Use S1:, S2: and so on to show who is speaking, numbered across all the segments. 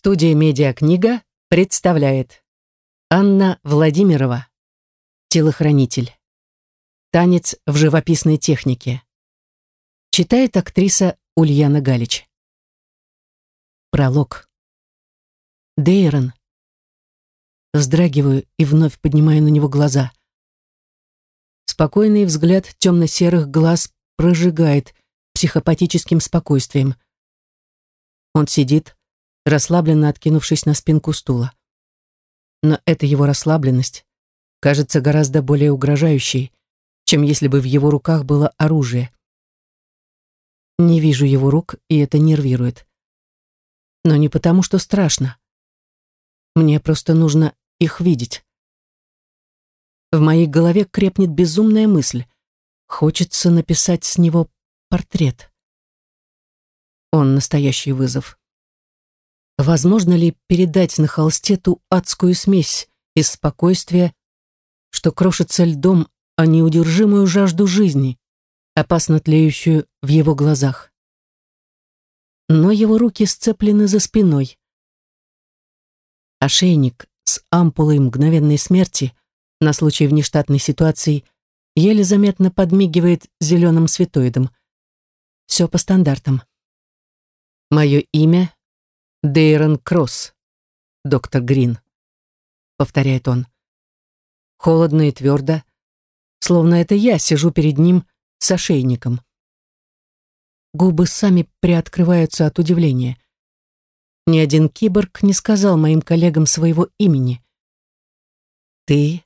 S1: Студия «Медиакнига» представляет Анна Владимирова Телохранитель Танец в живописной технике Читает актриса Ульяна Галич Пролог Дейрон Вздрагиваю и вновь поднимаю на него глаза. Спокойный взгляд темно-серых глаз прожигает психопатическим спокойствием. Он сидит, расслабленно откинувшись на спинку стула. Но эта его расслабленность кажется гораздо более угрожающей, чем если бы в его руках было оружие. Не вижу его рук, и это нервирует. Но не потому, что страшно. Мне просто нужно их видеть. В моей голове крепнет безумная мысль. Хочется написать с него портрет. Он настоящий вызов. Возможно ли передать на холсте ту адскую смесь из спокойствия, что крошится льдом, о неудержимую жажду жизни, опасно тлеющую в его глазах? Но его руки сцеплены за спиной. Ошейник с ампулой мгновенной смерти на случай внештатной ситуации еле заметно подмигивает зеленым светоидом. Все по стандартам. Мое имя Дейрон Кросс, доктор Грин, повторяет он. Холодно и твердо, словно это я сижу перед ним с ошейником. Губы сами приоткрываются от удивления. Ни один киборг не сказал моим коллегам своего имени. «Ты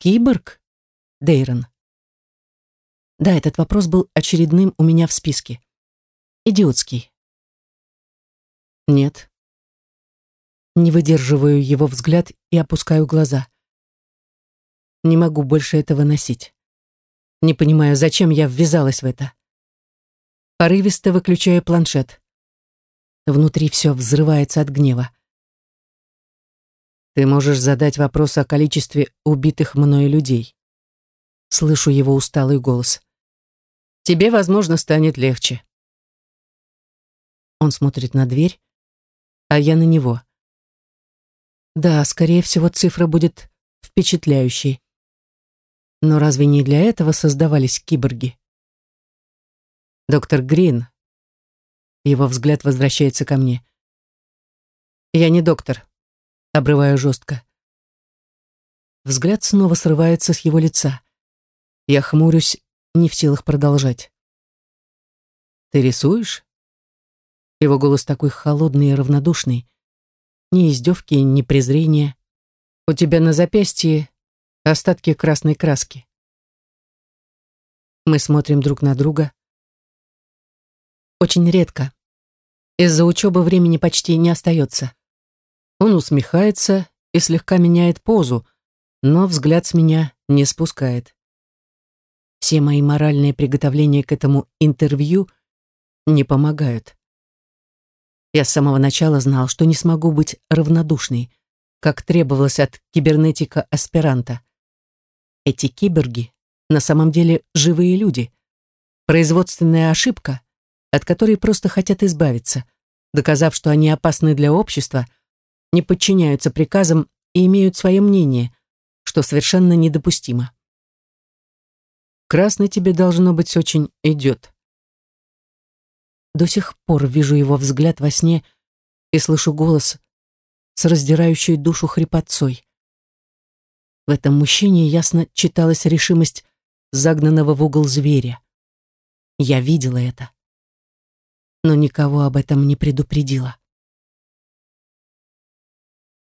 S1: киборг, Дейрон?» Да, этот вопрос был очередным у меня в списке. Идиотский. Нет. Не выдерживаю его взгляд и опускаю глаза. Не могу больше этого носить. Не понимаю, зачем я ввязалась в это. Порывисто выключаю планшет. Внутри все взрывается от гнева. Ты можешь задать вопрос о количестве убитых мною людей. Слышу его усталый голос. Тебе, возможно, станет легче. Он смотрит на дверь, а я на него. Да, скорее всего, цифра будет впечатляющей. Но разве не для этого создавались киборги? Доктор Грин. Его взгляд возвращается ко мне. Я не доктор. Обрываю жестко. Взгляд снова срывается с его лица. Я хмурюсь, не в силах продолжать. «Ты рисуешь?» Его голос такой холодный и равнодушный. Ни издевки, ни презрения. У тебя на запястье остатки красной краски. Мы смотрим друг на друга. Очень редко. Из-за учебы времени почти не остается. Он усмехается и слегка меняет позу, но взгляд с меня не спускает. Все мои моральные приготовления к этому интервью не помогают. Я с самого начала знал, что не смогу быть равнодушной, как требовалось от кибернетика-аспиранта. Эти киберги на самом деле живые люди. Производственная ошибка, от которой просто хотят избавиться, доказав, что они опасны для общества, не подчиняются приказам и имеют свое мнение, что совершенно недопустимо. Красный тебе, должно быть, очень идет. До сих пор вижу его взгляд во сне и слышу голос с раздирающей душу хрипотцой. В этом мужчине ясно читалась решимость загнанного в угол зверя. Я видела это, но никого об этом не предупредила.